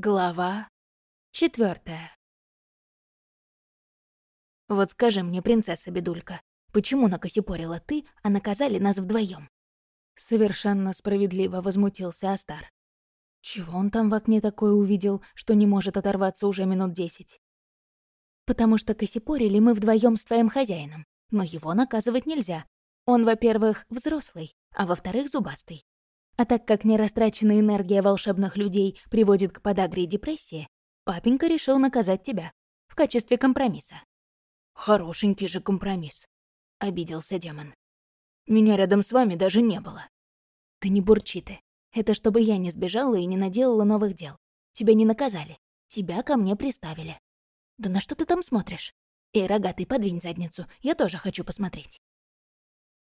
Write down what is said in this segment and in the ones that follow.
Глава четвертая. Вот скажи мне, принцесса Бедулька, почему накосипорила ты, а наказали нас вдвоем? Совершенно справедливо возмутился Астар. Чего он там в окне такое увидел, что не может оторваться уже минут десять? Потому что косипорили мы вдвоем с твоим хозяином, но его наказывать нельзя. Он, во-первых, взрослый, а во-вторых, зубастый. А так как нерастраченная энергия волшебных людей приводит к подагре и депрессии, папенька решил наказать тебя в качестве компромисса. «Хорошенький же компромисс», — обиделся демон. «Меня рядом с вами даже не было». «Ты не бурчи ты. Это чтобы я не сбежала и не наделала новых дел. Тебя не наказали. Тебя ко мне приставили. Да на что ты там смотришь? Эй, рогатый, подвинь задницу, я тоже хочу посмотреть».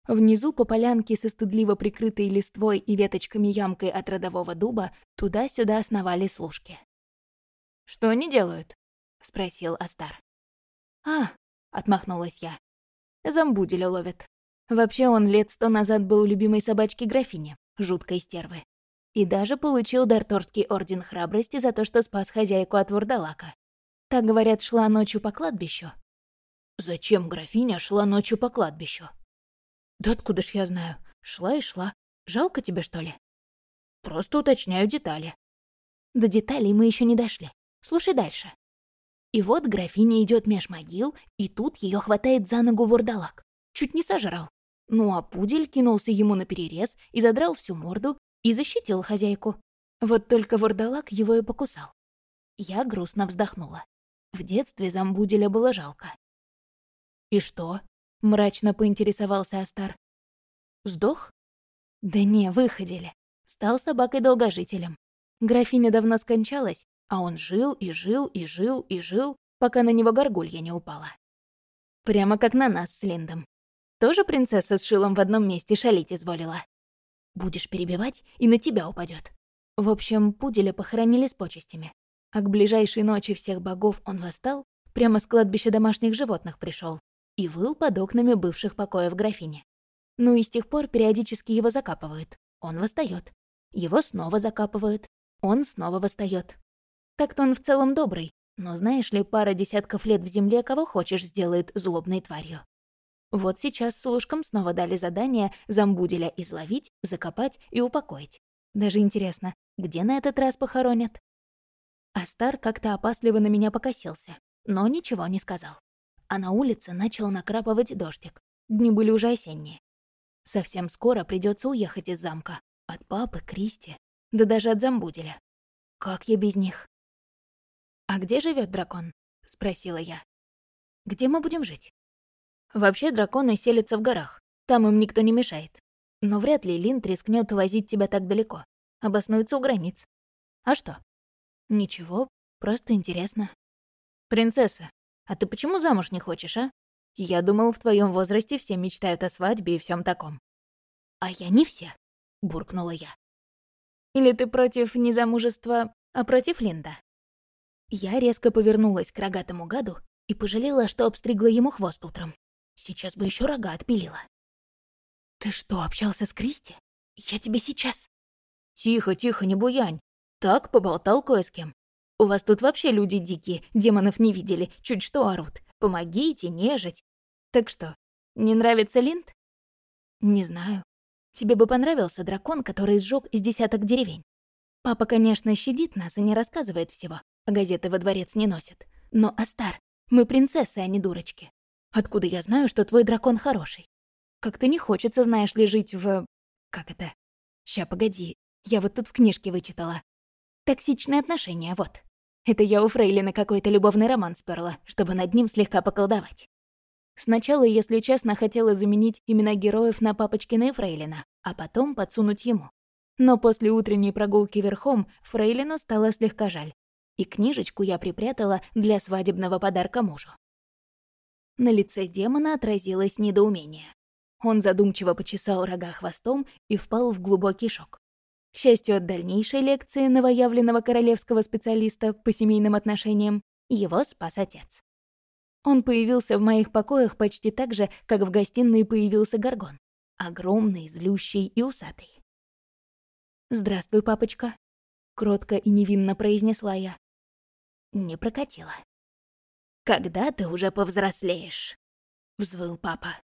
Внизу по полянке со стыдливо прикрытой листвой и веточками ямкой от родового дуба туда-сюда сновали служки. «Что они делают?» — спросил Астар. «А», — отмахнулась я. «Замбуделя ловят. Вообще он лет сто назад был любимой собачки графини, жуткой стервы. И даже получил Дарторский орден храбрости за то, что спас хозяйку от вурдалака. Так, говорят, шла ночью по кладбищу». «Зачем графиня шла ночью по кладбищу?» «Да откуда ж я знаю? Шла и шла. Жалко тебе, что ли?» «Просто уточняю детали». До деталей мы еще не дошли. Слушай дальше. И вот графиня идет меж могил, и тут ее хватает за ногу вурдалак. Чуть не сожрал. Ну а пудель кинулся ему на перерез и задрал всю морду и защитил хозяйку. Вот только вурдалак его и покусал. Я грустно вздохнула. В детстве замбуделя было жалко. «И что?» — мрачно поинтересовался Астар. «Сдох?» «Да не, выходили. Стал собакой-долгожителем. Графиня давно скончалась, а он жил и жил и жил и жил, пока на него горгулья не упала. Прямо как на нас с Линдом. Тоже принцесса с шилом в одном месте шалить изволила. Будешь перебивать, и на тебя упадет. В общем, пуделя похоронили с почестями. А к ближайшей ночи всех богов он восстал, прямо с кладбища домашних животных пришел и выл под окнами бывших покоев графини. Ну и с тех пор периодически его закапывают. Он восстает. Его снова закапывают. Он снова восстает. Так-то он в целом добрый, но знаешь ли, пара десятков лет в земле кого хочешь сделает злобной тварью. Вот сейчас служкам снова дали задание замбуделя изловить, закопать и упокоить. Даже интересно, где на этот раз похоронят? Астар как-то опасливо на меня покосился, но ничего не сказал а на улице начал накрапывать дождик. Дни были уже осенние. Совсем скоро придется уехать из замка. От папы, Кристи, да даже от Замбуделя. Как я без них? «А где живет дракон?» — спросила я. «Где мы будем жить?» «Вообще драконы селятся в горах. Там им никто не мешает. Но вряд ли Линд рискнет возить тебя так далеко. Обоснуется у границ. А что?» «Ничего, просто интересно». «Принцесса, а ты почему замуж не хочешь, а? Я думал, в твоем возрасте все мечтают о свадьбе и всем таком. А я не все, буркнула я. Или ты против не замужества, а против Линда? Я резко повернулась к рогатому гаду и пожалела, что обстригла ему хвост утром. Сейчас бы еще рога отпилила. «Ты что, общался с Кристи? Я тебе сейчас...» «Тихо, тихо, не буянь. Так, поболтал кое с кем. У вас тут вообще люди дикие, демонов не видели, чуть что орут. Помогите, нежить. Так что, не нравится Линд? Не знаю. Тебе бы понравился дракон, который сжег из десяток деревень. Папа, конечно, щадит нас и не рассказывает всего, газеты во дворец не носит. Но, Астар, мы принцессы, а не дурочки. Откуда я знаю, что твой дракон хороший? Как-то не хочется, знаешь ли, жить в... Как это? Ща, погоди. Я вот тут в книжке вычитала. Токсичные отношения, вот. Это я у Фрейлина какой-то любовный роман сперла, чтобы над ним слегка поколдовать. Сначала, если честно, хотела заменить имена героев на Папочкина и Фрейлина, а потом подсунуть ему. Но после утренней прогулки верхом Фрейлину стало слегка жаль. И книжечку я припрятала для свадебного подарка мужу. На лице демона отразилось недоумение. Он задумчиво почесал рога хвостом и впал в глубокий шок. К счастью, от дальнейшей лекции новоявленного королевского специалиста по семейным отношениям его спас отец. Он появился в моих покоях почти так же, как в гостиной появился Гаргон. Огромный, злющий и усатый. «Здравствуй, папочка». кротко и невинно произнесла я. Не прокатило. «Когда ты уже повзрослеешь?» — взвыл папа.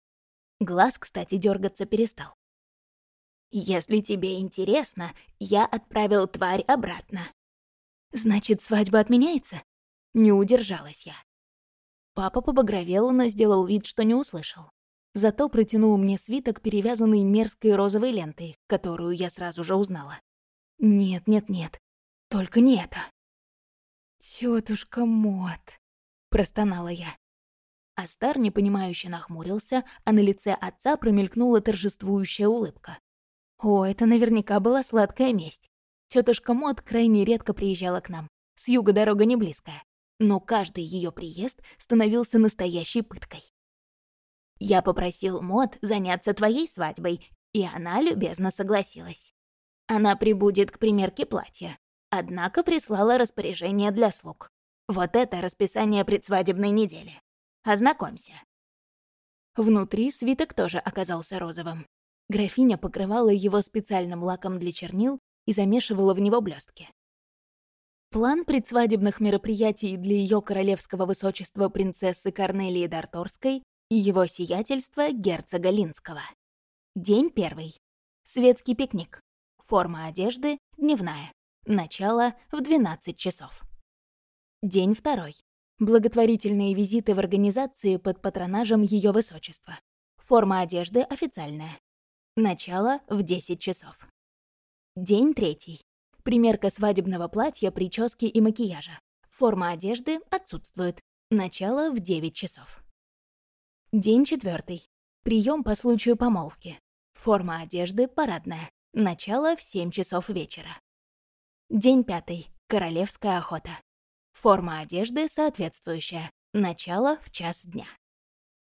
Глаз, кстати, дергаться перестал. «Если тебе интересно, я отправил тварь обратно». «Значит, свадьба отменяется?» Не удержалась я. Папа побагровел, но сделал вид, что не услышал. Зато протянул мне свиток, перевязанный мерзкой розовой лентой, которую я сразу же узнала. «Нет, нет, нет. Только не это». «Тётушка Мот», — простонала я. Астар непонимающе нахмурился, а на лице отца промелькнула торжествующая улыбка. О, это наверняка была сладкая месть. Тетушка Мот крайне редко приезжала к нам. С юга дорога не близкая. Но каждый ее приезд становился настоящей пыткой. Я попросил Мот заняться твоей свадьбой, и она любезно согласилась. Она прибудет к примерке платья, однако прислала распоряжение для слуг. Вот это расписание предсвадебной недели. Ознакомься». Внутри свиток тоже оказался розовым. Графиня покрывала его специальным лаком для чернил и замешивала в него блестки. План предсвадебных мероприятий для ее королевского высочества принцессы Корнелии Дарторской и его сиятельства герцога Линского. День первый. Светский пикник. Форма одежды — дневная. Начало в 12 часов. День второй. Благотворительные визиты в организации под патронажем Ее Высочества. Форма одежды официальная. Начало в 10 часов. День третий. Примерка свадебного платья, прически и макияжа. Форма одежды отсутствует. Начало в 9 часов. День четвертый. Прием по случаю помолвки. Форма одежды парадная. Начало в 7 часов вечера. День пятый. Королевская охота. Форма одежды соответствующая. Начало в час дня.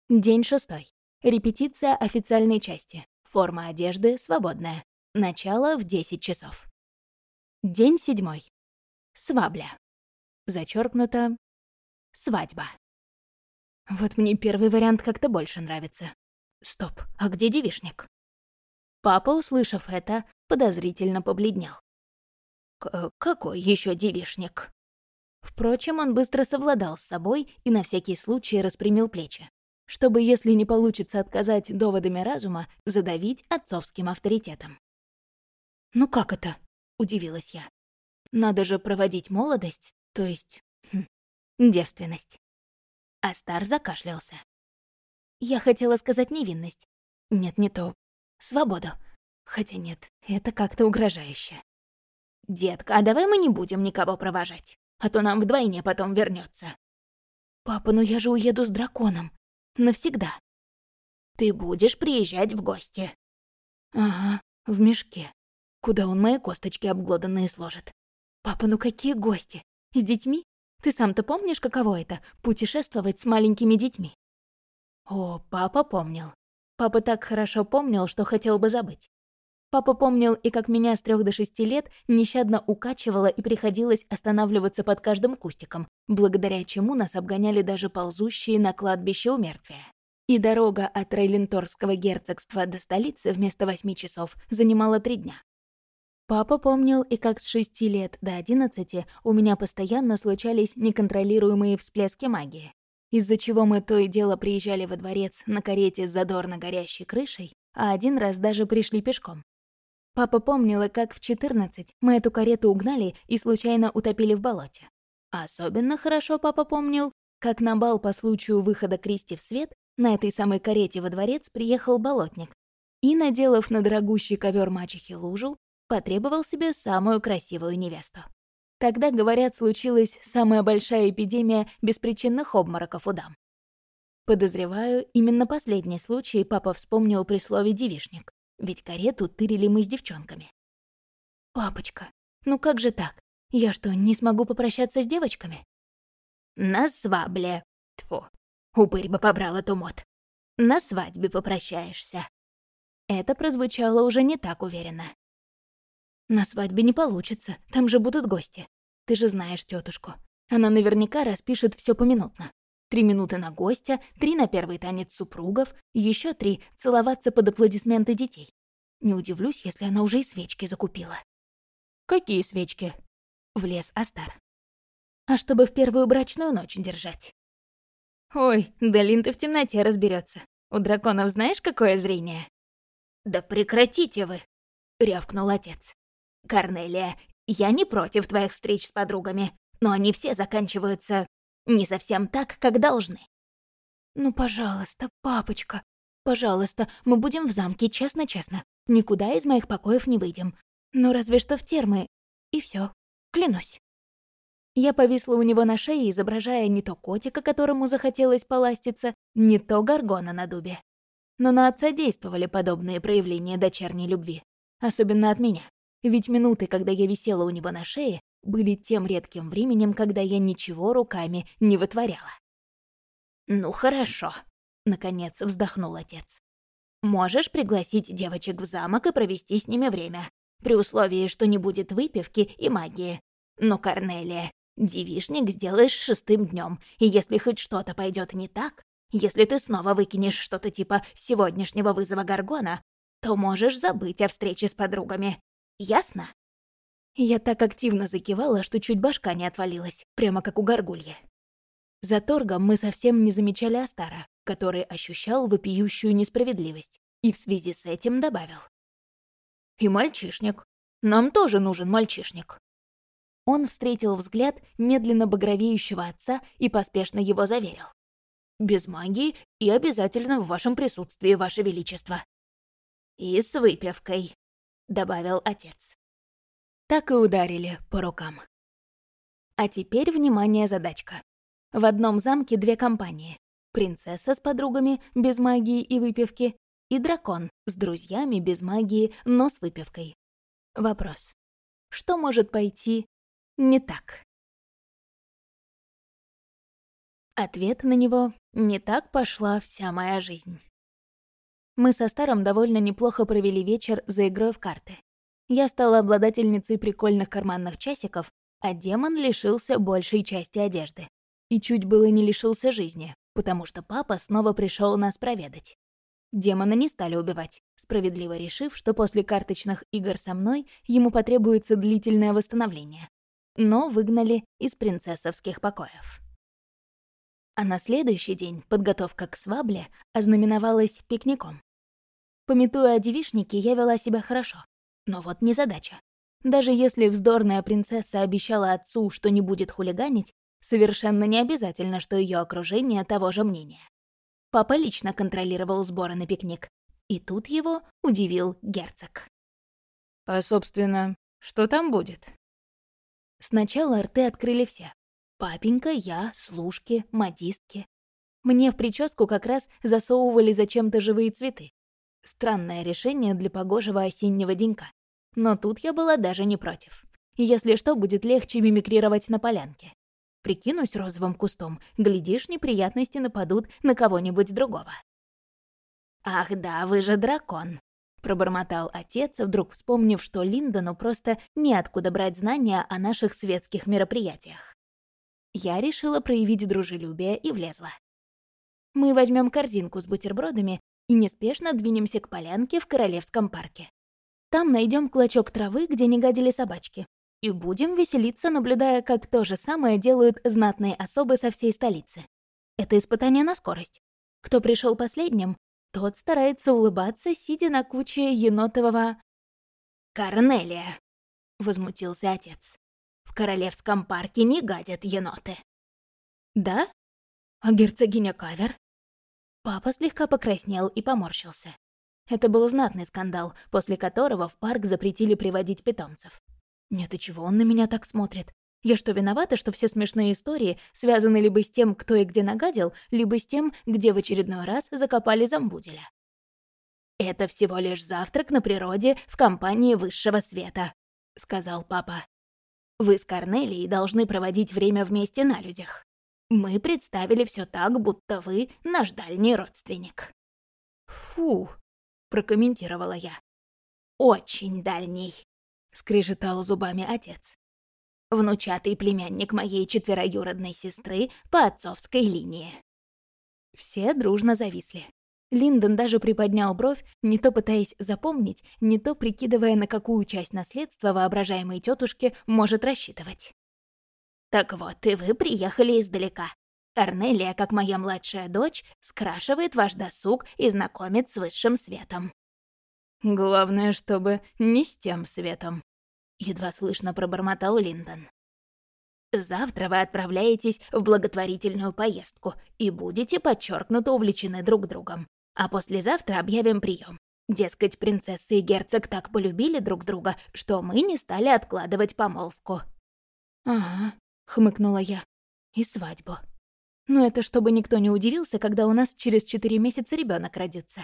День шестой. Репетиция официальной части. Форма одежды свободная. Начало в 10 часов. День седьмой. Свабля. Зачеркнуто. Свадьба. Вот мне первый вариант как-то больше нравится. Стоп, а где девишник? Папа, услышав это, подозрительно побледнел. К «Какой еще девишник?» Впрочем, он быстро совладал с собой и на всякий случай распрямил плечи, чтобы, если не получится отказать доводами разума, задавить отцовским авторитетом. «Ну как это?» — удивилась я. «Надо же проводить молодость, то есть... Хм, девственность». Астар закашлялся. Я хотела сказать невинность. Нет, не то. Свободу. Хотя нет, это как-то угрожающе. «Детка, а давай мы не будем никого провожать?» а то нам вдвойне потом вернется. Папа, ну я же уеду с драконом. Навсегда. Ты будешь приезжать в гости. Ага, в мешке. Куда он мои косточки обглоданные сложит. Папа, ну какие гости? С детьми? Ты сам-то помнишь, каково это — путешествовать с маленькими детьми? О, папа помнил. Папа так хорошо помнил, что хотел бы забыть. Папа помнил и как меня с трех до шести лет нещадно укачивало и приходилось останавливаться под каждым кустиком, благодаря чему нас обгоняли даже ползущие на кладбище умертвия. И дорога от Рейленторского герцогства до столицы вместо восьми часов занимала три дня. Папа помнил и как с шести лет до одиннадцати у меня постоянно случались неконтролируемые всплески магии, из-за чего мы то и дело приезжали во дворец на карете с задорно горящей крышей, а один раз даже пришли пешком. Папа помнила, как в 14 мы эту карету угнали и случайно утопили в болоте. Особенно хорошо папа помнил, как на бал по случаю выхода Кристи в свет на этой самой карете во дворец приехал болотник и, наделав на дорогущий ковер мачехи лужу, потребовал себе самую красивую невесту. Тогда, говорят, случилась самая большая эпидемия беспричинных обмороков у дам. Подозреваю, именно последний случай папа вспомнил при слове «девишник». Ведь карету тырили мы с девчонками. «Папочка, ну как же так? Я что, не смогу попрощаться с девочками?» «На свабле. Тьфу, упырь бы побрал эту мод. На свадьбе попрощаешься». Это прозвучало уже не так уверенно. «На свадьбе не получится, там же будут гости. Ты же знаешь тетушку. Она наверняка распишет все поминутно. Три минуты на гостя, три на первый танец супругов, еще три — целоваться под аплодисменты детей. Не удивлюсь, если она уже и свечки закупила. «Какие свечки?» влез Астар. «А чтобы в первую брачную ночь держать». «Ой, да ты в темноте разберется. У драконов знаешь, какое зрение?» «Да прекратите вы!» — рявкнул отец. «Корнелия, я не против твоих встреч с подругами, но они все заканчиваются не совсем так, как должны». «Ну, пожалуйста, папочка, пожалуйста, мы будем в замке, честно-честно. Никуда из моих покоев не выйдем. Ну, разве что в термы. И все. Клянусь». Я повисла у него на шее, изображая не то котика, которому захотелось поластиться, не то горгона на дубе. Но на отца действовали подобные проявления дочерней любви. Особенно от меня. Ведь минуты, когда я висела у него на шее, были тем редким временем, когда я ничего руками не вытворяла. «Ну хорошо», — наконец вздохнул отец. «Можешь пригласить девочек в замок и провести с ними время, при условии, что не будет выпивки и магии. Но, Корнелия, Девишник сделаешь шестым днем, и если хоть что-то пойдет не так, если ты снова выкинешь что-то типа сегодняшнего вызова Гаргона, то можешь забыть о встрече с подругами. Ясно?» Я так активно закивала, что чуть башка не отвалилась, прямо как у горгульи. За торгом мы совсем не замечали Астара, который ощущал вопиющую несправедливость, и в связи с этим добавил. «И мальчишник. Нам тоже нужен мальчишник». Он встретил взгляд медленно багровеющего отца и поспешно его заверил. «Без магии и обязательно в вашем присутствии, ваше величество». «И с выпивкой», — добавил отец. Так и ударили по рукам. А теперь, внимание, задачка. В одном замке две компании. Принцесса с подругами, без магии и выпивки, и дракон с друзьями, без магии, но с выпивкой. Вопрос. Что может пойти не так. Ответ на него «не так пошла вся моя жизнь». Мы со Старом довольно неплохо провели вечер за игрой в карты. Я стала обладательницей прикольных карманных часиков, а демон лишился большей части одежды. И чуть было не лишился жизни, потому что папа снова пришел нас проведать. Демона не стали убивать, справедливо решив, что после карточных игр со мной ему потребуется длительное восстановление но выгнали из принцессовских покоев. А на следующий день подготовка к свабле ознаменовалась пикником. Пометуя о девишнике, я вела себя хорошо. Но вот не задача. Даже если вздорная принцесса обещала отцу, что не будет хулиганить, совершенно не обязательно, что ее окружение того же мнения. Папа лично контролировал сборы на пикник, и тут его удивил герцог. «А, собственно, что там будет?» Сначала рты открыли все. Папенька, я, служки, модистки. Мне в прическу как раз засовывали зачем-то живые цветы. Странное решение для погожего осеннего денька. Но тут я была даже не против. Если что, будет легче мимикрировать на полянке. Прикинусь розовым кустом, глядишь, неприятности нападут на кого-нибудь другого. «Ах да, вы же дракон!» Пробормотал отец, вдруг вспомнив, что Линдону просто неоткуда брать знания о наших светских мероприятиях. Я решила проявить дружелюбие и влезла. Мы возьмем корзинку с бутербродами и неспешно двинемся к полянке в Королевском парке. Там найдем клочок травы, где не гадили собачки, и будем веселиться, наблюдая, как то же самое делают знатные особы со всей столицы. Это испытание на скорость. Кто пришел последним, тот старается улыбаться, сидя на куче енотового... «Корнелия!» — возмутился отец. «В Королевском парке не гадят еноты». «Да? А герцогиня Кавер?» Папа слегка покраснел и поморщился. Это был знатный скандал, после которого в парк запретили приводить питомцев. Нет, и чего он на меня так смотрит? Я что, виновата, что все смешные истории связаны либо с тем, кто и где нагадил, либо с тем, где в очередной раз закопали замбуделя? «Это всего лишь завтрак на природе в компании высшего света», — сказал папа. «Вы с Корнелией должны проводить время вместе на людях. Мы представили все так, будто вы наш дальний родственник». «Фу», — прокомментировала я. «Очень дальний», — скрежетал зубами отец внучатый племянник моей четвероюродной сестры по отцовской линии. Все дружно зависли. Линдон даже приподнял бровь, не то пытаясь запомнить, не то прикидывая, на какую часть наследства воображаемой тетушки может рассчитывать. «Так вот, и вы приехали издалека. Корнелия, как моя младшая дочь, скрашивает ваш досуг и знакомит с высшим светом». «Главное, чтобы не с тем светом», — едва слышно пробормотал Линдон. Завтра вы отправляетесь в благотворительную поездку и будете подчеркнуто увлечены друг другом. А послезавтра объявим прием. Дескать, принцесса и герцог так полюбили друг друга, что мы не стали откладывать помолвку. «Ага», — хмыкнула я. «И свадьбу. Но это чтобы никто не удивился, когда у нас через четыре месяца ребенок родится.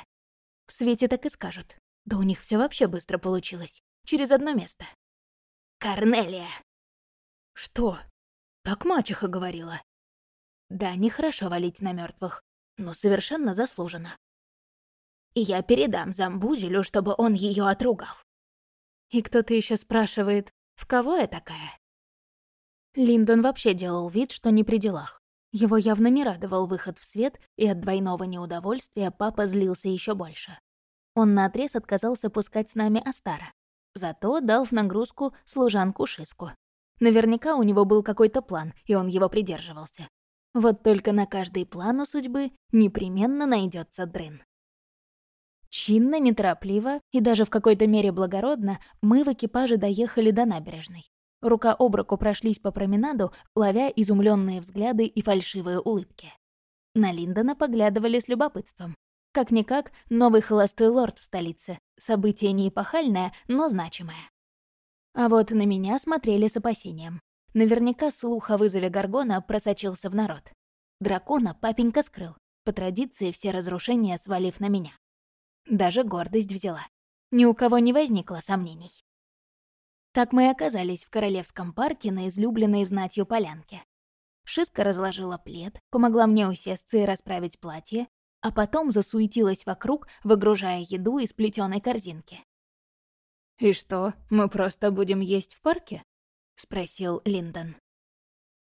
В свете так и скажут. Да у них все вообще быстро получилось. Через одно место». «Корнелия!» «Что?» Так мачеха говорила. Да, нехорошо валить на мертвых, но совершенно заслуженно. И я передам Замбузелю, чтобы он ее отругал. И кто-то еще спрашивает, в кого я такая? Линдон вообще делал вид, что не при делах. Его явно не радовал выход в свет, и от двойного неудовольствия папа злился еще больше. Он наотрез отказался пускать с нами Астара. Зато дал в нагрузку служанку Шиску. Наверняка у него был какой-то план, и он его придерживался. Вот только на каждый план у судьбы непременно найдется дрын. Чинно, неторопливо и даже в какой-то мере благородно мы в экипаже доехали до набережной. Рука об руку прошлись по променаду, ловя изумленные взгляды и фальшивые улыбки. На Линдона поглядывали с любопытством. Как-никак, новый холостой лорд в столице. Событие не эпохальное, но значимое. А вот на меня смотрели с опасением. Наверняка слух о вызове Гаргона просочился в народ. Дракона папенька скрыл, по традиции все разрушения свалив на меня. Даже гордость взяла. Ни у кого не возникло сомнений. Так мы и оказались в Королевском парке на излюбленной знатью полянке. Шиска разложила плед, помогла мне усесться и расправить платье, а потом засуетилась вокруг, выгружая еду из плетеной корзинки. «И что, мы просто будем есть в парке?» — спросил Линдон.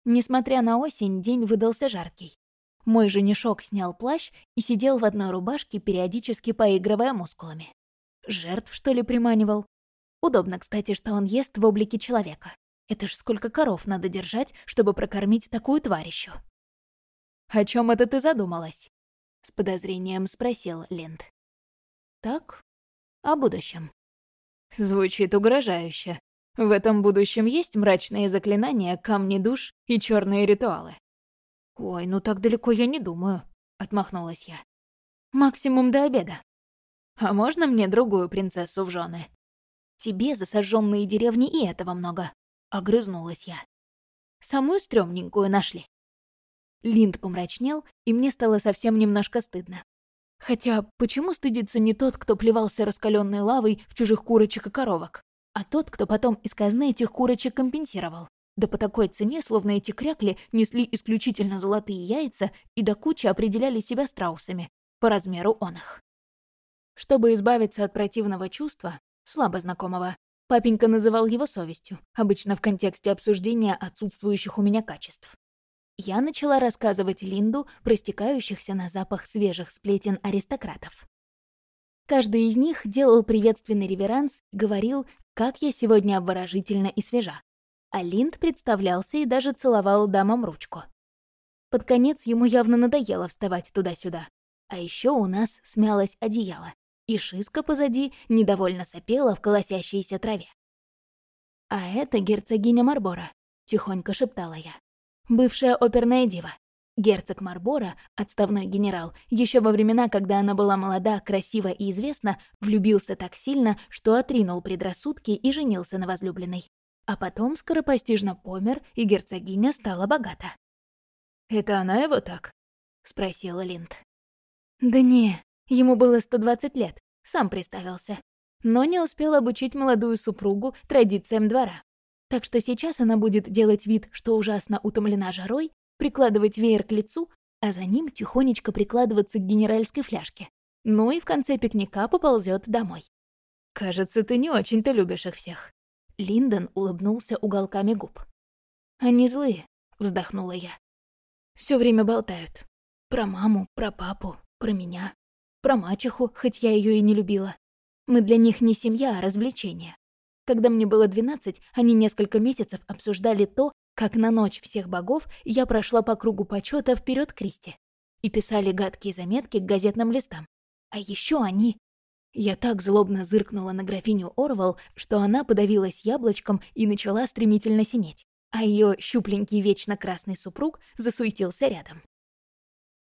Несмотря на осень, день выдался жаркий. Мой женишок снял плащ и сидел в одной рубашке, периодически поигрывая мускулами. Жертв, что ли, приманивал? Удобно, кстати, что он ест в облике человека. Это ж сколько коров надо держать, чтобы прокормить такую тварищу. «О чем это ты задумалась?» — с подозрением спросил Линд. «Так, о будущем». Звучит угрожающе. В этом будущем есть мрачные заклинания, камни душ и черные ритуалы. «Ой, ну так далеко я не думаю», — отмахнулась я. «Максимум до обеда. А можно мне другую принцессу в жены? Тебе за сожженные деревни и этого много», — огрызнулась я. «Самую стрёмненькую нашли». Линд помрачнел, и мне стало совсем немножко стыдно. Хотя, почему стыдится не тот, кто плевался раскаленной лавой в чужих курочек и коровок, а тот, кто потом из казны этих курочек компенсировал? Да по такой цене, словно эти крякли несли исключительно золотые яйца и до кучи определяли себя страусами, по размеру он их. Чтобы избавиться от противного чувства, слабо знакомого, папенька называл его совестью, обычно в контексте обсуждения отсутствующих у меня качеств я начала рассказывать Линду про стекающихся на запах свежих сплетен аристократов. Каждый из них делал приветственный реверанс и говорил, как я сегодня обворожительна и свежа. А Линд представлялся и даже целовал дамам ручку. Под конец ему явно надоело вставать туда-сюда. А еще у нас смялось одеяло, и шиска позади недовольно сопела в колосящейся траве. «А это герцогиня Марбора», — тихонько шептала я бывшая оперная дива. Герцог Марбора, отставной генерал, еще во времена, когда она была молода, красива и известна, влюбился так сильно, что отринул предрассудки и женился на возлюбленной. А потом скоропостижно помер, и герцогиня стала богата. «Это она его так?» — спросила Линд. «Да не, ему было 120 лет, сам представился. Но не успел обучить молодую супругу традициям двора. Так что сейчас она будет делать вид, что ужасно утомлена жарой, прикладывать веер к лицу, а за ним тихонечко прикладываться к генеральской фляжке. Ну и в конце пикника поползет домой. «Кажется, ты не очень-то любишь их всех». Линдон улыбнулся уголками губ. «Они злые», — вздохнула я. Все время болтают. Про маму, про папу, про меня. Про мачеху, хоть я ее и не любила. Мы для них не семья, а развлечение. Когда мне было 12, они несколько месяцев обсуждали то, как на ночь всех богов я прошла по кругу почета вперед Кристи. И писали гадкие заметки к газетным листам. А еще они... Я так злобно зыркнула на графиню Орвал, что она подавилась яблочком и начала стремительно синеть, а ее щупленький вечно красный супруг засуетился рядом.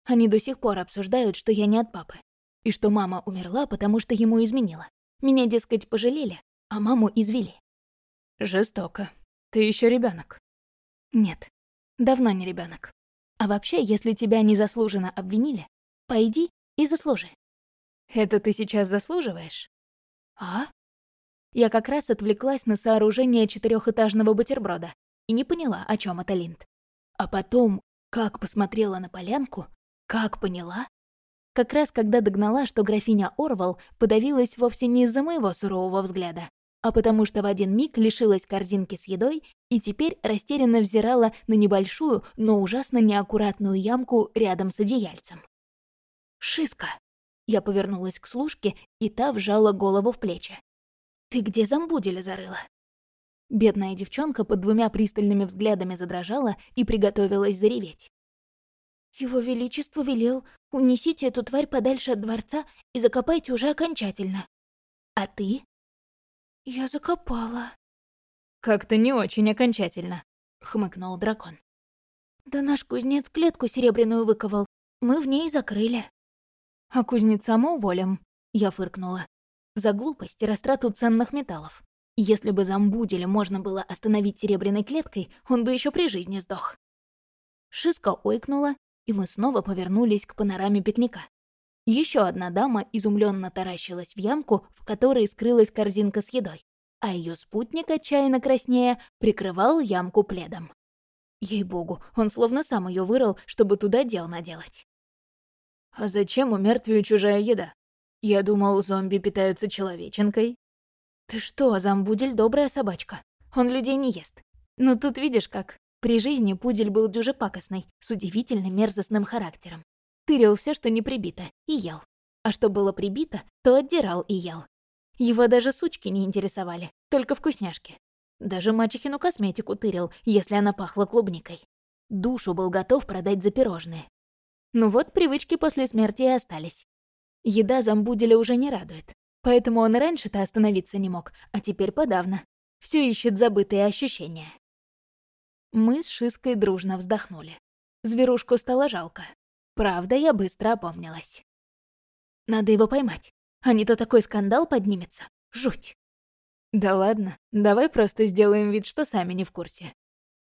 Они до сих пор обсуждают, что я не от папы, и что мама умерла, потому что ему изменила. Меня, дескать, пожалели, а маму извели. Жестоко. Ты еще ребенок. Нет, давно не ребенок. А вообще, если тебя незаслуженно обвинили, пойди и заслужи. Это ты сейчас заслуживаешь? А? Я как раз отвлеклась на сооружение четырехэтажного бутерброда и не поняла, о чем это Линд. А потом, как посмотрела на полянку, как поняла? Как раз когда догнала, что графиня Орвал подавилась вовсе не из-за моего сурового взгляда, а потому что в один миг лишилась корзинки с едой и теперь растерянно взирала на небольшую, но ужасно неаккуратную ямку рядом с одеяльцем. «Шиска!» Я повернулась к служке, и та вжала голову в плечи. «Ты где замбуделя зарыла?» Бедная девчонка под двумя пристальными взглядами задрожала и приготовилась зареветь. «Его Величество велел, унесите эту тварь подальше от дворца и закопайте уже окончательно. А ты?» «Я закопала». «Как-то не очень окончательно», — хмыкнул дракон. «Да наш кузнец клетку серебряную выковал. Мы в ней закрыли». «А кузнеца мы уволим», — я фыркнула. «За глупость и растрату ценных металлов. Если бы Замбуделя можно было остановить серебряной клеткой, он бы еще при жизни сдох». Шиска ойкнула и мы снова повернулись к панораме пикника. Еще одна дама изумленно таращилась в ямку, в которой скрылась корзинка с едой, а ее спутник, отчаянно краснея, прикрывал ямку пледом. Ей-богу, он словно сам ее вырыл, чтобы туда дел наделать. «А зачем у мертвию чужая еда? Я думал, зомби питаются человеченкой». «Ты что, Замбудель добрая собачка. Он людей не ест. Ну тут видишь как. При жизни пудель был дюже пакостный, с удивительно мерзостным характером. Тырил все, что не прибито, и ел. А что было прибито, то отдирал и ел. Его даже сучки не интересовали, только вкусняшки. Даже мачехину косметику тырил, если она пахла клубникой. Душу был готов продать за пирожные. Ну вот, привычки после смерти и остались. Еда замбуделя уже не радует. Поэтому он раньше-то остановиться не мог, а теперь подавно. Все ищет забытые ощущения. Мы с Шиской дружно вздохнули. Зверушку стало жалко. Правда, я быстро опомнилась. Надо его поймать, а не то такой скандал поднимется. Жуть. Да ладно, давай просто сделаем вид, что сами не в курсе.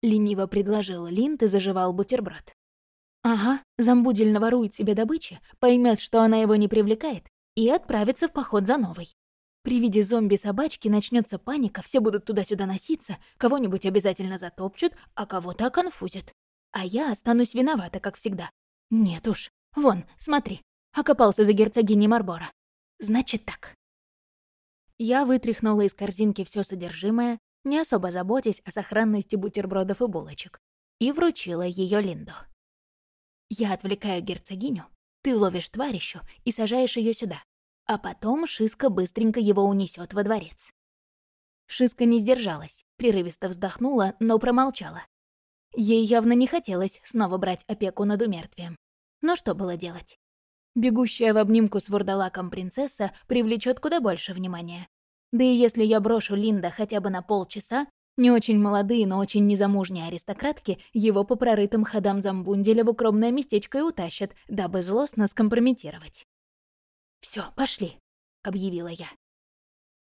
Лениво предложил Линд и заживал бутерброд. Ага, замбудель наворует себе добычи, поймет, что она его не привлекает, и отправится в поход за новой. При виде зомби-собачки начнется паника, все будут туда-сюда носиться, кого-нибудь обязательно затопчут, а кого-то оконфузят. А я останусь виновата, как всегда. Нет уж. Вон, смотри, окопался за герцогиней Марбора. Значит так. Я вытряхнула из корзинки все содержимое, не особо заботясь о сохранности бутербродов и булочек, и вручила ее Линду. Я отвлекаю герцогиню, ты ловишь тварищу и сажаешь ее сюда а потом Шиска быстренько его унесет во дворец. Шиска не сдержалась, прерывисто вздохнула, но промолчала. Ей явно не хотелось снова брать опеку над умертвием. Но что было делать? Бегущая в обнимку с вурдалаком принцесса привлечет куда больше внимания. Да и если я брошу Линда хотя бы на полчаса, не очень молодые, но очень незамужние аристократки его по прорытым ходам Замбунделя в укромное местечко и утащат, дабы злостно скомпрометировать. Все, пошли», — объявила я.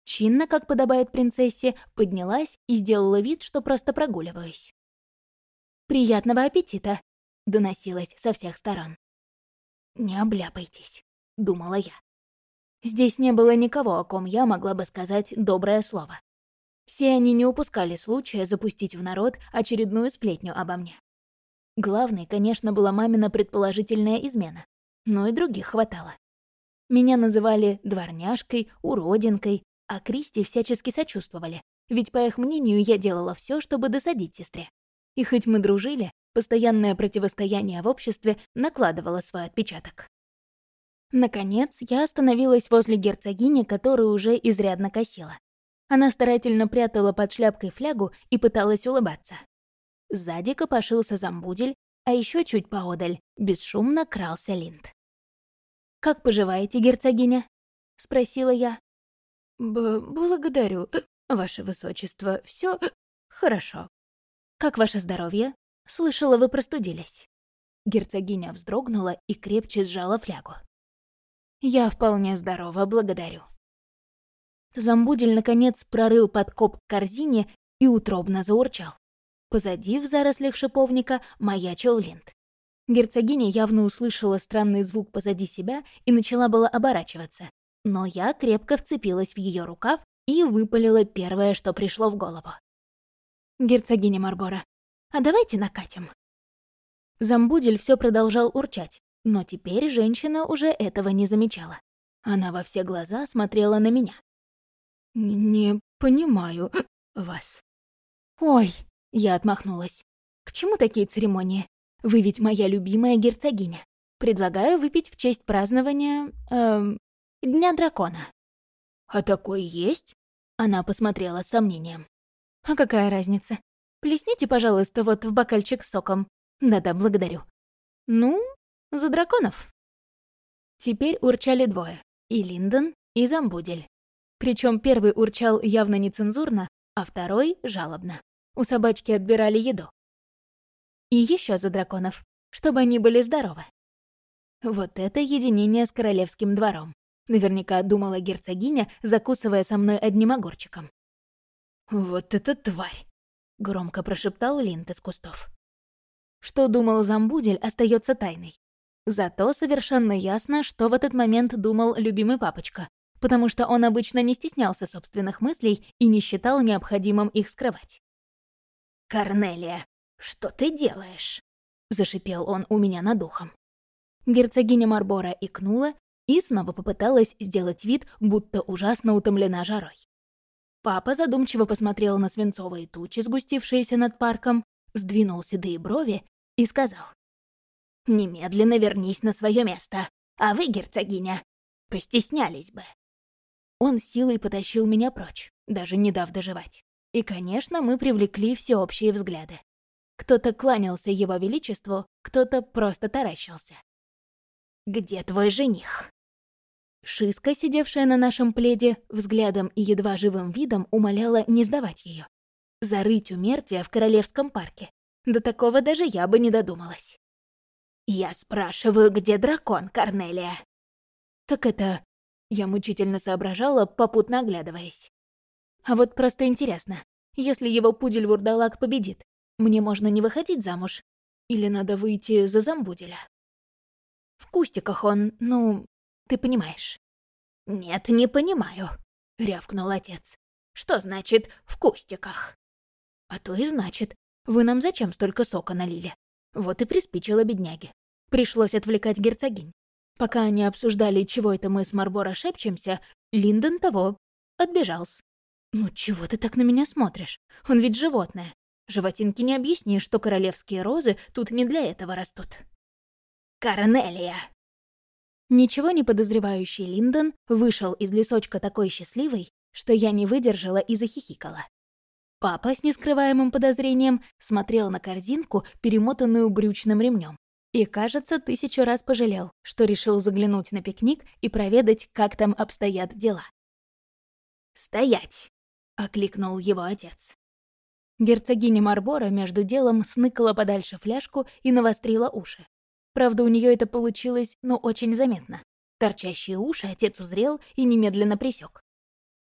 Чинно, как подобает принцессе, поднялась и сделала вид, что просто прогуливаюсь. «Приятного аппетита!» — доносилось со всех сторон. «Не обляпайтесь», — думала я. Здесь не было никого, о ком я могла бы сказать доброе слово. Все они не упускали случая запустить в народ очередную сплетню обо мне. Главной, конечно, была мамина предположительная измена, но и других хватало. Меня называли дворняжкой, уродинкой, а Кристи всячески сочувствовали, ведь, по их мнению, я делала все, чтобы досадить сестре. И хоть мы дружили, постоянное противостояние в обществе накладывало свой отпечаток. Наконец, я остановилась возле герцогини, которую уже изрядно косила. Она старательно прятала под шляпкой флягу и пыталась улыбаться. Сзади копошился замбудель, а еще чуть поодаль бесшумно крался Линд. «Как поживаете, герцогиня?» — спросила я. Б «Благодарю, э, ваше высочество, все э, хорошо». «Как ваше здоровье? Слышала, вы простудились». Герцогиня вздрогнула и крепче сжала флягу. «Я вполне здорова, благодарю». Замбудель, наконец, прорыл подкоп к корзине и утробно заурчал. Позади, в зарослях шиповника, маячил Линд. Герцогиня явно услышала странный звук позади себя и начала было оборачиваться. Но я крепко вцепилась в ее рукав и выпалила первое, что пришло в голову. «Герцогиня Марбора, а давайте накатим». Замбудель все продолжал урчать, но теперь женщина уже этого не замечала. Она во все глаза смотрела на меня. «Не понимаю вас». «Ой», — я отмахнулась. «К чему такие церемонии? Вы ведь моя любимая герцогиня. Предлагаю выпить в честь празднования... Эм, Дня дракона». «А такой есть?» Она посмотрела с сомнением. «А какая разница? Плесните, пожалуйста, вот в бокальчик с соком. Да-да, благодарю. Ну, за драконов». Теперь урчали двое. И Линдон, и Замбудель. Причем первый урчал явно нецензурно, а второй — жалобно. У собачки отбирали еду. И еще за драконов, чтобы они были здоровы. Вот это единение с королевским двором. Наверняка думала герцогиня, закусывая со мной одним огурчиком. «Вот это тварь!» — громко прошептал Линд из кустов. Что думал Замбудель, остается тайной. Зато совершенно ясно, что в этот момент думал любимый папочка, потому что он обычно не стеснялся собственных мыслей и не считал необходимым их скрывать. «Корнелия, что ты делаешь?» — зашипел он у меня над ухом. Герцогиня Марбора икнула и снова попыталась сделать вид, будто ужасно утомлена жарой. Папа задумчиво посмотрел на свинцовые тучи, сгустившиеся над парком, сдвинул седые брови и сказал. «Немедленно вернись на свое место, а вы, герцогиня, постеснялись бы». Он силой потащил меня прочь, даже не дав доживать. И, конечно, мы привлекли всеобщие взгляды. Кто-то кланялся его величеству, кто-то просто таращился. «Где твой жених?» Шиска, сидевшая на нашем пледе, взглядом и едва живым видом умоляла не сдавать ее. Зарыть у мертвия в Королевском парке. До такого даже я бы не додумалась. «Я спрашиваю, где дракон, Корнелия?» «Так это...» Я мучительно соображала, попутно оглядываясь. А вот просто интересно, если его пудель-вурдалак победит, мне можно не выходить замуж? Или надо выйти за замбуделя? В кустиках он, ну, ты понимаешь. «Нет, не понимаю», — рявкнул отец. «Что значит «в кустиках»?» «А то и значит. Вы нам зачем столько сока налили?» Вот и приспичило бедняге. Пришлось отвлекать герцогинь. Пока они обсуждали, чего это мы с Марбора шепчемся, Линдон того отбежался. «Ну чего ты так на меня смотришь? Он ведь животное. Животинки не объяснишь, что королевские розы тут не для этого растут». «Корнелия!» Ничего не подозревающий Линдон вышел из лесочка такой счастливый, что я не выдержала и захихикала. Папа с нескрываемым подозрением смотрел на корзинку, перемотанную брючным ремнем. И, кажется, тысячу раз пожалел, что решил заглянуть на пикник и проведать, как там обстоят дела. «Стоять!» — окликнул его отец. Герцогиня Марбора между делом сныкала подальше фляжку и навострила уши. Правда, у нее это получилось, но очень заметно. Торчащие уши отец узрел и немедленно присек.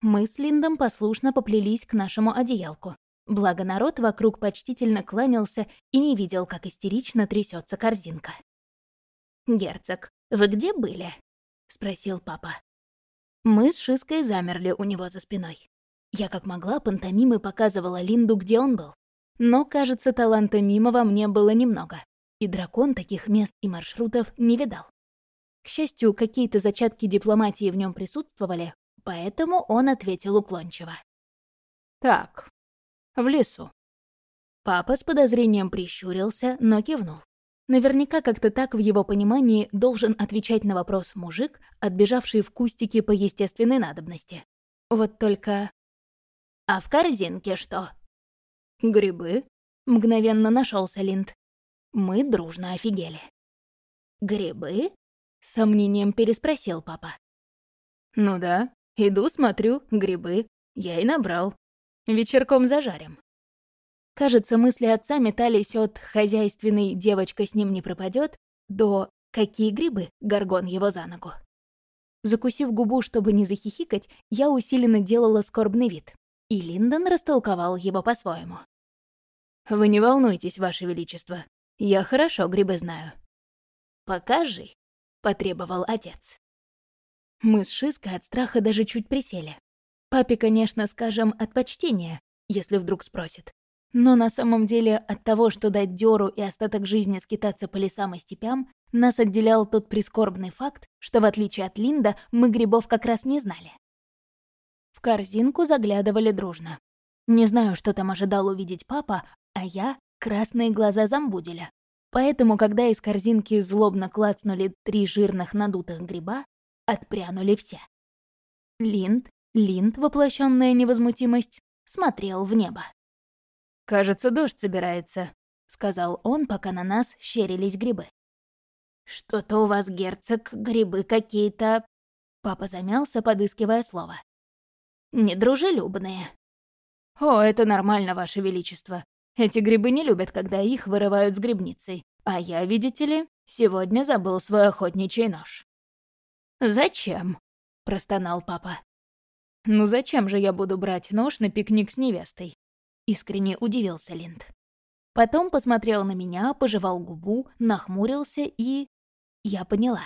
Мы с Линдом послушно поплелись к нашему одеялку, Благо народ вокруг почтительно кланялся и не видел, как истерично трясется корзинка. «Герцог, вы где были?» — спросил папа. Мы с Шиской замерли у него за спиной. Я как могла пантомимой показывала Линду, где он был. Но, кажется, таланта мимо во мне было немного. И дракон таких мест и маршрутов не видал. К счастью, какие-то зачатки дипломатии в нем присутствовали, поэтому он ответил уклончиво. «Так, в лесу». Папа с подозрением прищурился, но кивнул. Наверняка как-то так в его понимании должен отвечать на вопрос мужик, отбежавший в кустики по естественной надобности. Вот только... «А в корзинке что?» «Грибы?» — мгновенно нашелся Линд. Мы дружно офигели. «Грибы?» — с сомнением переспросил папа. «Ну да, иду, смотрю, грибы. Я и набрал. Вечерком зажарим». Кажется, мысли отца метались от «хозяйственный девочка с ним не пропадет» до «какие грибы?» — горгон его за ногу. Закусив губу, чтобы не захихикать, я усиленно делала скорбный вид. И Линдон растолковал его по-своему. «Вы не волнуйтесь, Ваше Величество. Я хорошо грибы знаю». «Покажи», — потребовал отец. Мы с Шиской от страха даже чуть присели. Папе, конечно, скажем, от почтения, если вдруг спросит. Но на самом деле от того, что дать дёру и остаток жизни скитаться по лесам и степям, нас отделял тот прискорбный факт, что в отличие от Линда, мы грибов как раз не знали. В корзинку заглядывали дружно. Не знаю, что там ожидал увидеть папа, а я — красные глаза замбуделя. Поэтому, когда из корзинки злобно клацнули три жирных надутых гриба, отпрянули все. Линд, Линд, воплощенная невозмутимость, смотрел в небо. «Кажется, дождь собирается», — сказал он, пока на нас щерились грибы. «Что-то у вас, герцог, грибы какие-то...» Папа замялся, подыскивая слово. «Недружелюбные». «О, это нормально, Ваше Величество. Эти грибы не любят, когда их вырывают с грибницей. А я, видите ли, сегодня забыл свой охотничий нож». «Зачем?» — простонал папа. «Ну зачем же я буду брать нож на пикник с невестой? Искренне удивился Линд. Потом посмотрел на меня, пожевал губу, нахмурился и... Я поняла.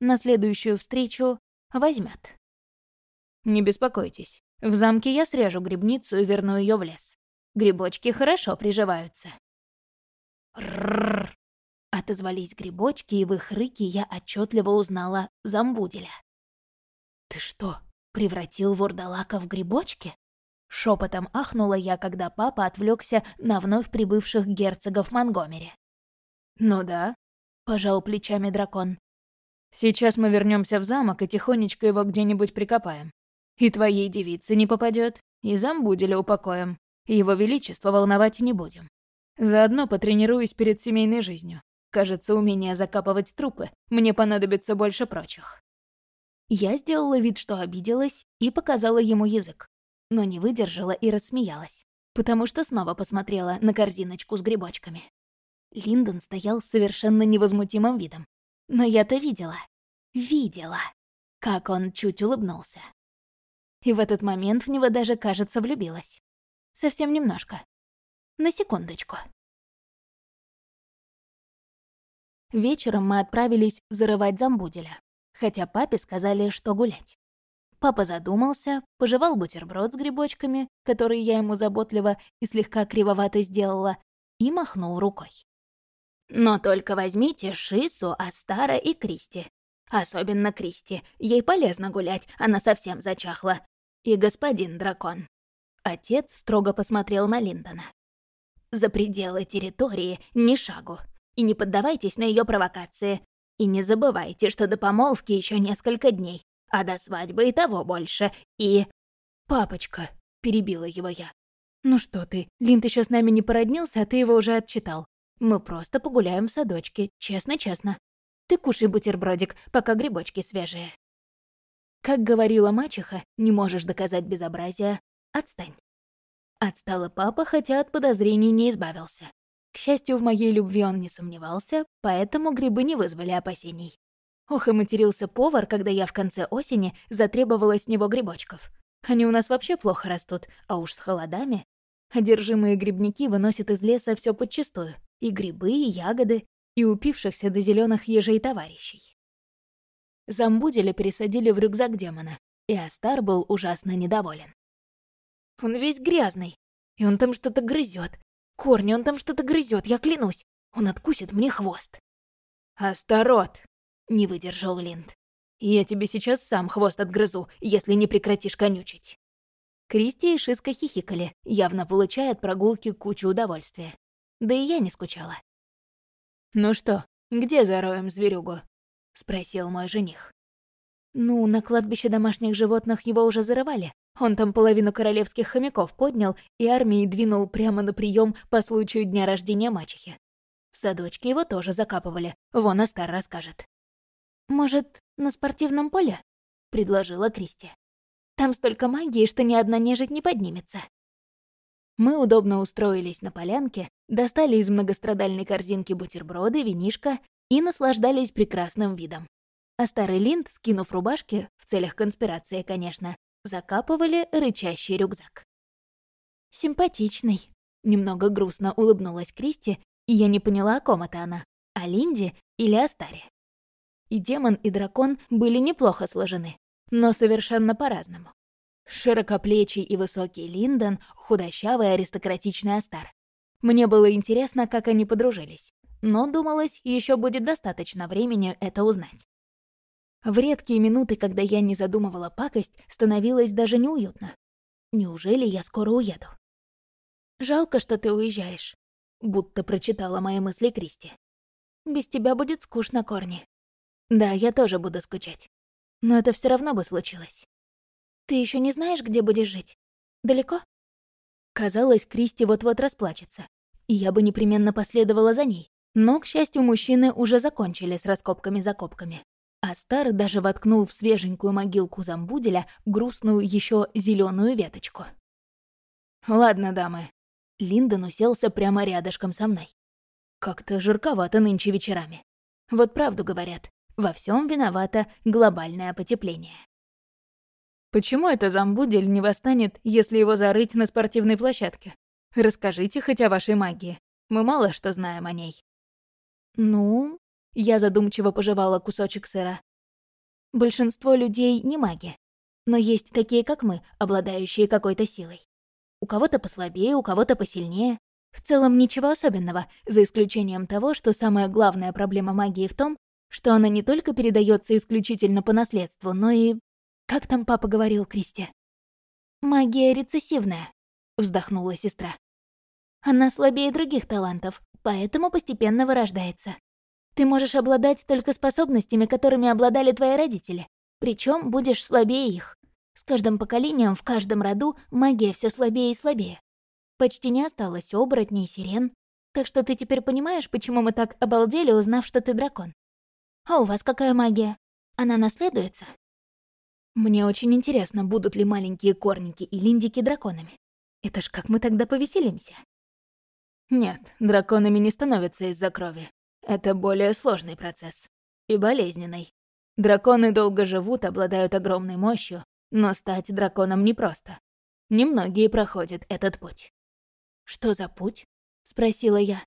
На следующую встречу возьмет. Не беспокойтесь. В замке я срежу грибницу и верну ее в лес. Грибочки хорошо приживаются. Рррр. Отозвались грибочки, и в их рыке я отчетливо узнала замбуделя. «Ты что, превратил вурдалака в грибочки?» Шепотом ахнула я, когда папа отвлекся на вновь прибывших герцогов Монгомери. «Ну да», — пожал плечами дракон. «Сейчас мы вернемся в замок и тихонечко его где-нибудь прикопаем. И твоей девице не попадет, и замбуделя упокоим, и его величество волновать не будем. Заодно потренируюсь перед семейной жизнью. Кажется, умение закапывать трупы мне понадобится больше прочих». Я сделала вид, что обиделась, и показала ему язык но не выдержала и рассмеялась, потому что снова посмотрела на корзиночку с грибочками. Линдон стоял с совершенно невозмутимым видом. Но я-то видела, видела, как он чуть улыбнулся. И в этот момент в него даже, кажется, влюбилась. Совсем немножко. На секундочку. Вечером мы отправились зарывать замбуделя, хотя папе сказали, что гулять. Папа задумался, пожевал бутерброд с грибочками, который я ему заботливо и слегка кривовато сделала, и махнул рукой. «Но только возьмите Шису, Астара и Кристи. Особенно Кристи. Ей полезно гулять, она совсем зачахла. И господин дракон». Отец строго посмотрел на Линдона. «За пределы территории ни шагу. И не поддавайтесь на ее провокации. И не забывайте, что до помолвки еще несколько дней а до свадьбы и того больше, и...» «Папочка», — перебила его я. «Ну что ты, Линд еще с нами не породнился, а ты его уже отчитал. Мы просто погуляем в садочке, честно-честно. Ты кушай бутербродик, пока грибочки свежие». Как говорила мачеха, не можешь доказать безобразие, отстань. Отстала папа, хотя от подозрений не избавился. К счастью, в моей любви он не сомневался, поэтому грибы не вызвали опасений. Ох, и матерился повар, когда я в конце осени затребовала с него грибочков. Они у нас вообще плохо растут, а уж с холодами. Одержимые грибники выносят из леса все подчистую. И грибы, и ягоды, и упившихся до зеленых ежей товарищей. Замбуделя пересадили в рюкзак демона, и Астар был ужасно недоволен. «Он весь грязный, и он там что-то грызет. Корни, он там что-то грызет, я клянусь. Он откусит мне хвост». «Астарот!» — не выдержал Линд. «Я тебе сейчас сам хвост отгрызу, если не прекратишь конючить». Кристи и Шиска хихикали, явно получая от прогулки кучу удовольствия. Да и я не скучала. «Ну что, где зароем зверюгу?» — спросил мой жених. «Ну, на кладбище домашних животных его уже зарывали. Он там половину королевских хомяков поднял и армией двинул прямо на прием по случаю дня рождения мачехи. В садочке его тоже закапывали, вон Астар расскажет. «Может, на спортивном поле?» — предложила Кристи. «Там столько магии, что ни одна нежить не поднимется». Мы удобно устроились на полянке, достали из многострадальной корзинки бутерброды, винишко и наслаждались прекрасным видом. А старый Линд, скинув рубашки, в целях конспирации, конечно, закапывали рычащий рюкзак. «Симпатичный», — немного грустно улыбнулась Кристи, и я не поняла, о ком это она, о Линде или о Старе. И демон, и дракон были неплохо сложены, но совершенно по-разному. Широкоплечий и высокий Линдон, худощавый аристократичный Астар. Мне было интересно, как они подружились, но, думалось, еще будет достаточно времени это узнать. В редкие минуты, когда я не задумывала пакость, становилось даже неуютно. Неужели я скоро уеду? «Жалко, что ты уезжаешь», — будто прочитала мои мысли Кристи. «Без тебя будет скучно, Корни». «Да, я тоже буду скучать. Но это все равно бы случилось». Ты еще не знаешь, где будешь жить? Далеко? Казалось, Кристи вот-вот расплачется, и я бы непременно последовала за ней. Но, к счастью, мужчины уже закончили с раскопками-закопками. А Стар даже воткнул в свеженькую могилку замбуделя грустную еще зеленую веточку. «Ладно, дамы». Линдон уселся прямо рядышком со мной. Как-то жарковато нынче вечерами. Вот правду говорят, во всем виновато глобальное потепление. Почему это Замбудель не восстанет, если его зарыть на спортивной площадке? Расскажите хоть о вашей магии. Мы мало что знаем о ней. Ну, я задумчиво пожевала кусочек сыра. Большинство людей не маги. Но есть такие, как мы, обладающие какой-то силой. У кого-то послабее, у кого-то посильнее. В целом ничего особенного, за исключением того, что самая главная проблема магии в том, что она не только передается исключительно по наследству, но и как там папа говорил Кристи? «Магия рецессивная», — вздохнула сестра. «Она слабее других талантов, поэтому постепенно вырождается. Ты можешь обладать только способностями, которыми обладали твои родители, причем будешь слабее их. С каждым поколением в каждом роду магия все слабее и слабее. Почти не осталось оборотней сирен, так что ты теперь понимаешь, почему мы так обалдели, узнав, что ты дракон. А у вас какая магия? Она наследуется?» Мне очень интересно, будут ли маленькие корники и линдики драконами. Это ж как мы тогда повеселимся. Нет, драконами не становятся из-за крови. Это более сложный процесс. И болезненный. Драконы долго живут, обладают огромной мощью, но стать драконом непросто. Немногие проходят этот путь. «Что за путь?» — спросила я.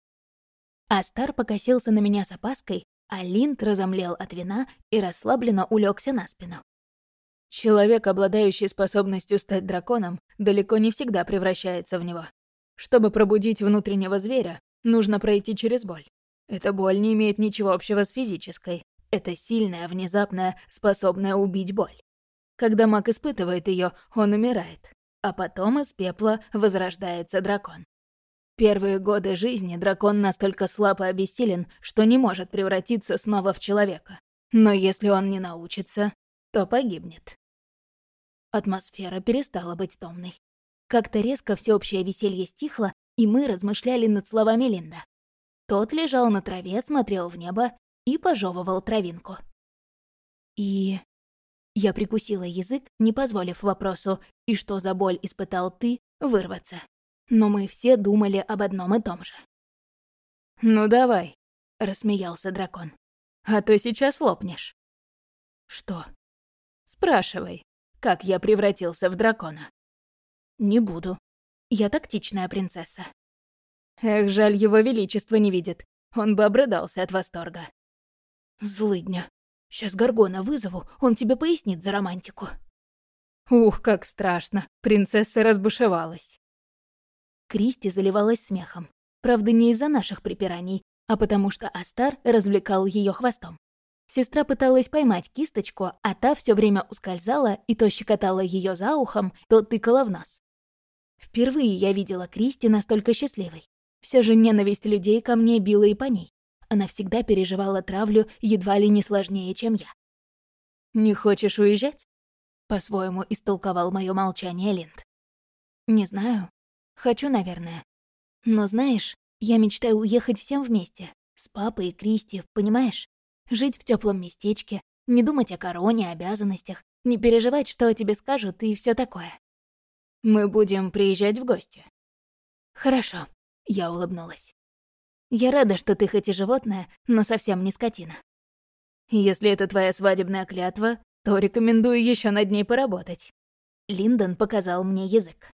Астар покосился на меня с опаской, а Линд разомлел от вина и расслабленно улегся на спину. Человек, обладающий способностью стать драконом, далеко не всегда превращается в него. Чтобы пробудить внутреннего зверя, нужно пройти через боль. Эта боль не имеет ничего общего с физической. Это сильная, внезапная, способная убить боль. Когда маг испытывает ее, он умирает. А потом из пепла возрождается дракон. Первые годы жизни дракон настолько слаб и обессилен, что не может превратиться снова в человека. Но если он не научится, то погибнет. Атмосфера перестала быть томной. Как-то резко всеобщее веселье стихло, и мы размышляли над словами Линда. Тот лежал на траве, смотрел в небо и пожевывал травинку. И... Я прикусила язык, не позволив вопросу «И что за боль испытал ты?» вырваться. Но мы все думали об одном и том же. «Ну давай», — рассмеялся дракон. «А то сейчас лопнешь». «Что?» Спрашивай, как я превратился в дракона. Не буду. Я тактичная принцесса. Эх, жаль, его величество не видит. Он бы обрыдался от восторга. Злыдня. Сейчас Гаргона вызову, он тебе пояснит за романтику. Ух, как страшно. Принцесса разбушевалась. Кристи заливалась смехом. Правда, не из-за наших припираний, а потому что Астар развлекал ее хвостом. Сестра пыталась поймать кисточку, а та все время ускользала и то щекотала ее за ухом, то тыкала в нос. Впервые я видела Кристи настолько счастливой. Все же ненависть людей ко мне била и по ней. она всегда переживала травлю едва ли не сложнее, чем я. «Не хочешь уезжать?» — по-своему истолковал мое молчание Линд. «Не знаю. Хочу, наверное. Но знаешь, я мечтаю уехать всем вместе. С папой и Кристи, понимаешь? Жить в теплом местечке, не думать о короне, обязанностях, не переживать, что о тебе скажут и все такое. Мы будем приезжать в гости. Хорошо, я улыбнулась. Я рада, что ты хоть и животное, но совсем не скотина. Если это твоя свадебная клятва, то рекомендую еще над ней поработать. Линдон показал мне язык.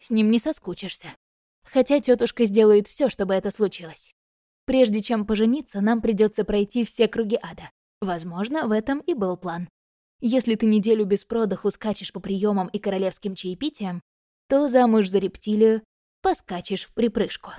С ним не соскучишься. Хотя тетушка сделает все, чтобы это случилось. Прежде чем пожениться, нам придется пройти все круги ада. Возможно, в этом и был план. Если ты неделю без продыху скачешь по приемам и королевским чаепитиям, то замуж за рептилию поскачешь в припрыжку.